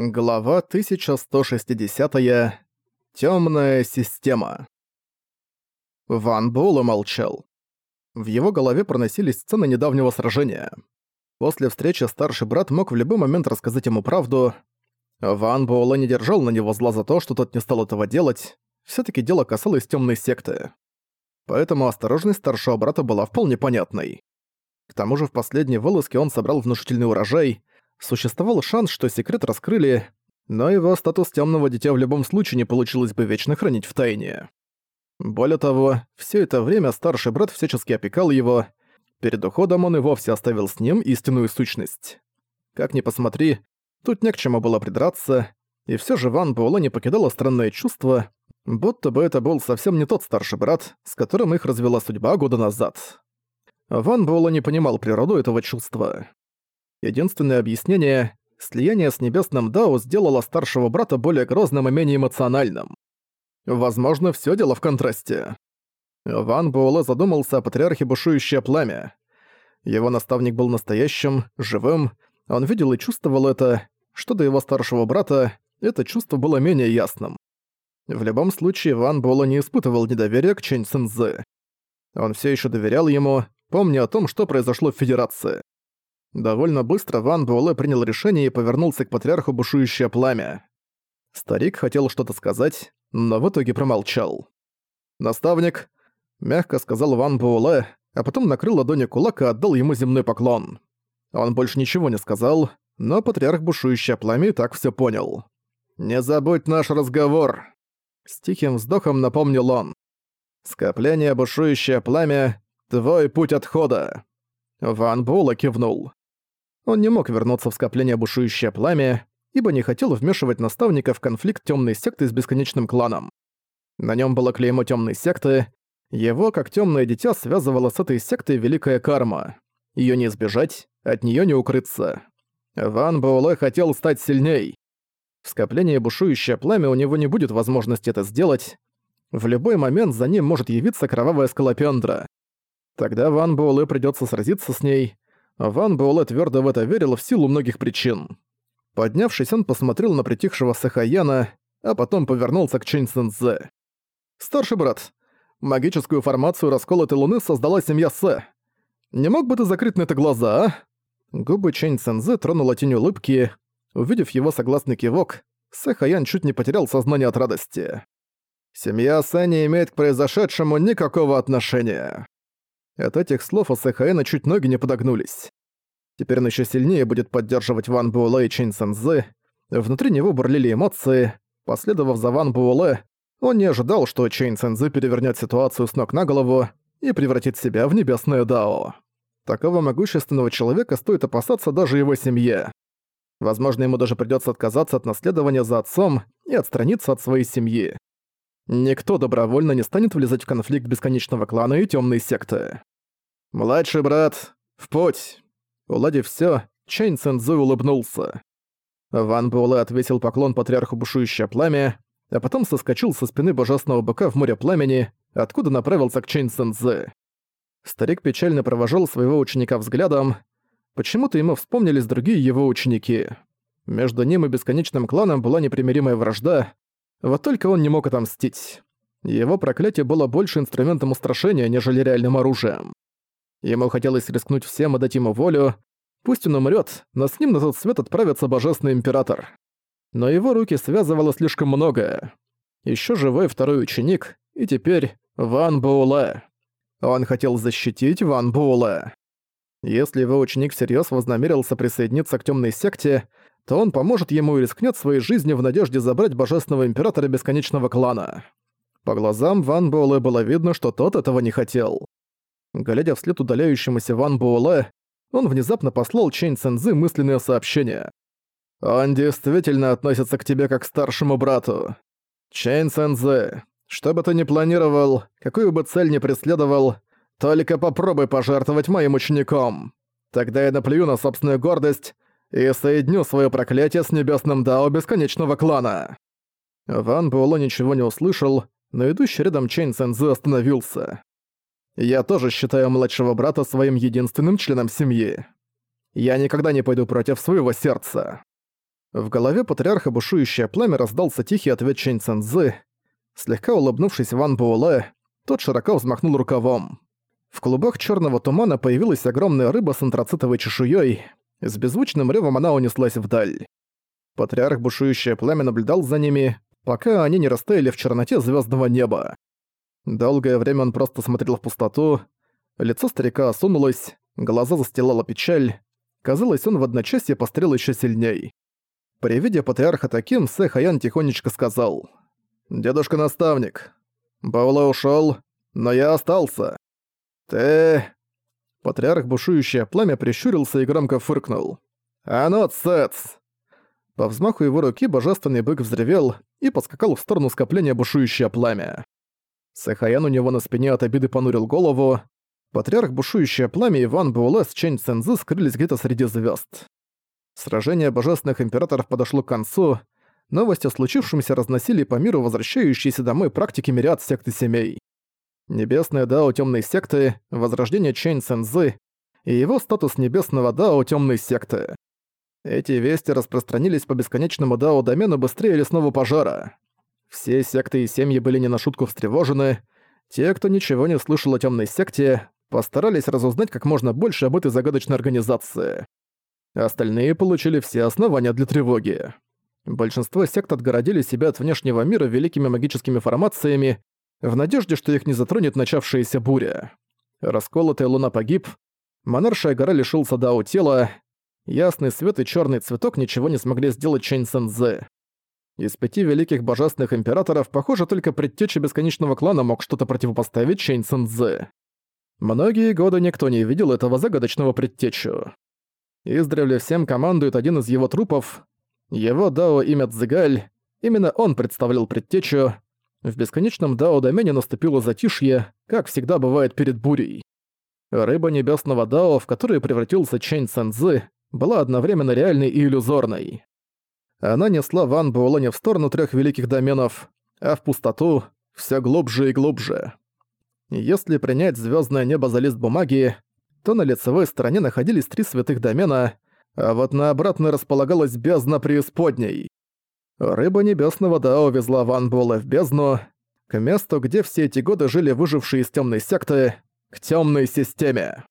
Глава 1160. -я. Тёмная система. Ван Буэлэ молчал. В его голове проносились сцены недавнего сражения. После встречи старший брат мог в любой момент рассказать ему правду. Ван Буэлэ не держал на него зла за то, что тот не стал этого делать. всё таки дело касалось тёмной секты. Поэтому осторожность старшего брата была вполне понятной. К тому же в последней вылазке он собрал внушительный урожай — Существовал шанс, что секрет раскрыли, но его статус темного дитя в любом случае не получилось бы вечно хранить в тайне. Более того, все это время старший брат всячески опекал его, перед уходом он и вовсе оставил с ним истинную сущность. Как ни посмотри, тут не к чему было придраться, и все же Ван Буэлэ не покидало странное чувство, будто бы это был совсем не тот старший брат, с которым их развела судьба года назад. Ван Буэлэ не понимал природу этого чувства. Единственное объяснение — слияние с небесным Дао сделало старшего брата более грозным и менее эмоциональным. Возможно, все дело в контрасте. Ван Буэлэ задумался о патриархе бушующее пламя. Его наставник был настоящим, живым, он видел и чувствовал это, что до его старшего брата, это чувство было менее ясным. В любом случае, Ван Буэлэ не испытывал недоверия к Чэнь Цинзы. Он все еще доверял ему, помня о том, что произошло в Федерации. Довольно быстро Ван Буэлэ принял решение и повернулся к патриарху бушующее пламя. Старик хотел что-то сказать, но в итоге промолчал. «Наставник», — мягко сказал Ван Буэлэ, а потом накрыл ладони кулак и отдал ему земной поклон. Он больше ничего не сказал, но патриарх бушующее пламя и так всё понял. «Не забудь наш разговор», — с тихим вздохом напомнил он. «Скопление бушующее пламя — твой путь отхода». Ван Буэлэ кивнул. Он не мог вернуться в скопление бушующее пламя, ибо не хотел вмешивать наставника в конфликт темной секты с бесконечным кланом. На нем было клеймо темной секты, его, как темное дитя, связывало с этой сектой великая карма. Ее не избежать, от нее не укрыться. Ван Буэлэ хотел стать сильней. В скоплении бушующее пламя у него не будет возможности это сделать. В любой момент за ним может явиться кровавая скалопендра. Тогда Ван Буэлэ придется сразиться с ней, Ван Буэлэ твердо в это верил в силу многих причин. Поднявшись, он посмотрел на притихшего Сахаяна, а потом повернулся к Чэнь Цэнзэ. «Старший брат, магическую формацию расколотой луны создала семья Сэ. Не мог бы ты закрыть на это глаза, а?» Губы Чэнь Цэнзэ тронула тень улыбки. Увидев его согласный кивок, Сэхаян чуть не потерял сознание от радости. «Семья Сэ не имеет к произошедшему никакого отношения». От этих слов у Сэхаэна чуть ноги не подогнулись. Теперь он еще сильнее будет поддерживать Ван Буэлэ и Чэнь Сэнзы. Внутри него бурлили эмоции. Последовав за Ван Буэлэ, он не ожидал, что Чэнь Цэнзы перевернет ситуацию с ног на голову и превратит себя в небесное Дао. Такого могущественного человека стоит опасаться даже его семье. Возможно, ему даже придется отказаться от наследования за отцом и отстраниться от своей семьи. Никто добровольно не станет влезать в конфликт бесконечного клана и темной секты. «Младший брат, в путь!» Уладив все, Чэнь Цэнзуй улыбнулся. Ван Буэлэ ответил поклон патриарху бушующее пламя, а потом соскочил со спины божественного быка в море пламени, откуда направился к Чэнь Цэнзы. Старик печально провожал своего ученика взглядом. Почему-то ему вспомнились другие его ученики. Между ним и бесконечным кланом была непримиримая вражда, вот только он не мог отомстить. Его проклятие было больше инструментом устрашения, нежели реальным оружием. Ему хотелось рискнуть всем и дать ему волю. Пусть он умрет, но с ним на тот свет отправится Божественный Император. Но его руки связывало слишком многое. Еще живой второй ученик, и теперь Ван Буэлэ. Он хотел защитить Ван Буэлэ. Если его ученик всерьез вознамерился присоединиться к темной секте, то он поможет ему и рискнет своей жизнью в надежде забрать Божественного Императора Бесконечного Клана. По глазам Ван Буэлэ было видно, что тот этого не хотел. Глядя вслед удаляющемуся Ван Буэлэ, он внезапно послал Чэнь Цэнзы мысленное сообщение. «Он действительно относится к тебе как к старшему брату. Чэнь Цэнзы, что бы ты ни планировал, какую бы цель ни преследовал, только попробуй пожертвовать моим учеником. Тогда я наплюю на собственную гордость и соединю свое проклятие с небесным Дао Бесконечного Клана». Ван Буэлэ ничего не услышал, но идущий рядом Чэнь Цэнзы остановился. Я тоже считаю младшего брата своим единственным членом семьи. Я никогда не пойду против своего сердца. В голове патриарха бушующее пламя раздался тихий ответ Чэнь Цэнзы. Слегка улыбнувшись Ван Буэлэ, тот широко взмахнул рукавом. В клубах черного тумана появилась огромная рыба с антрацитовой чешуей. С беззвучным ревом она унеслась вдаль. Патриарх бушующее пламя наблюдал за ними, пока они не растаяли в черноте звездного неба. Долгое время он просто смотрел в пустоту, лицо старика осунулось, глаза застилала печаль. Казалось, он в одночасье пострел еще сильней. При виде патриарха таким, Сэ Хаян тихонечко сказал. «Дедушка-наставник, Баула ушёл, но я остался. Ты...» Патриарх бушующее пламя прищурился и громко фыркнул. «А ну, цец!» По взмаху его руки божественный бык взревел и поскакал в сторону скопления бушующее пламя. Сахаян у него на спине от обиды понурил голову. Патриарх бушующее пламя и Ван Буэлэ с Чэнь Цэнзы скрылись где-то среди звезд. Сражение божественных императоров подошло к концу, новости о случившемся разносили по миру возвращающиеся домой практики мириад секты семей. Небесная Дао Тёмной секты, возрождение Чэнь Цэнзы и его статус Небесного Дао Тёмной секты. Эти вести распространились по бесконечному Дао-домену быстрее лесного пожара. Все секты и семьи были не на шутку встревожены. Те, кто ничего не слышал о Тёмной секте, постарались разузнать как можно больше об этой загадочной организации. Остальные получили все основания для тревоги. Большинство сект отгородили себя от внешнего мира великими магическими формациями, в надежде, что их не затронет начавшаяся буря. Расколотая луна погиб, монаршая гора лишился дао тела, ясный свет и черный цветок ничего не смогли сделать Чэнь Сэнзэ. Из пяти великих божественных императоров, похоже, только предтеча бесконечного клана мог что-то противопоставить Чэнь Цэнзэ. Многие годы никто не видел этого загадочного предтечу. Издревле всем командует один из его трупов. Его дао имя Цзигаль. Именно он представлял предтечу. В бесконечном дао-домене наступило затишье, как всегда бывает перед бурей. Рыба небесного дао, в которую превратился Чэнь Цэнзы, была одновременно реальной и иллюзорной. Она несла Ван Буэлэ не в сторону трех великих доменов, а в пустоту, все глубже и глубже. Если принять звездное небо за лист бумаги, то на лицевой стороне находились три святых домена, а вот на обратной располагалась бездна преисподней. Рыба небесного Дао везла Ван Буэлэ в бездну, к месту, где все эти годы жили выжившие из темной секты, к темной системе.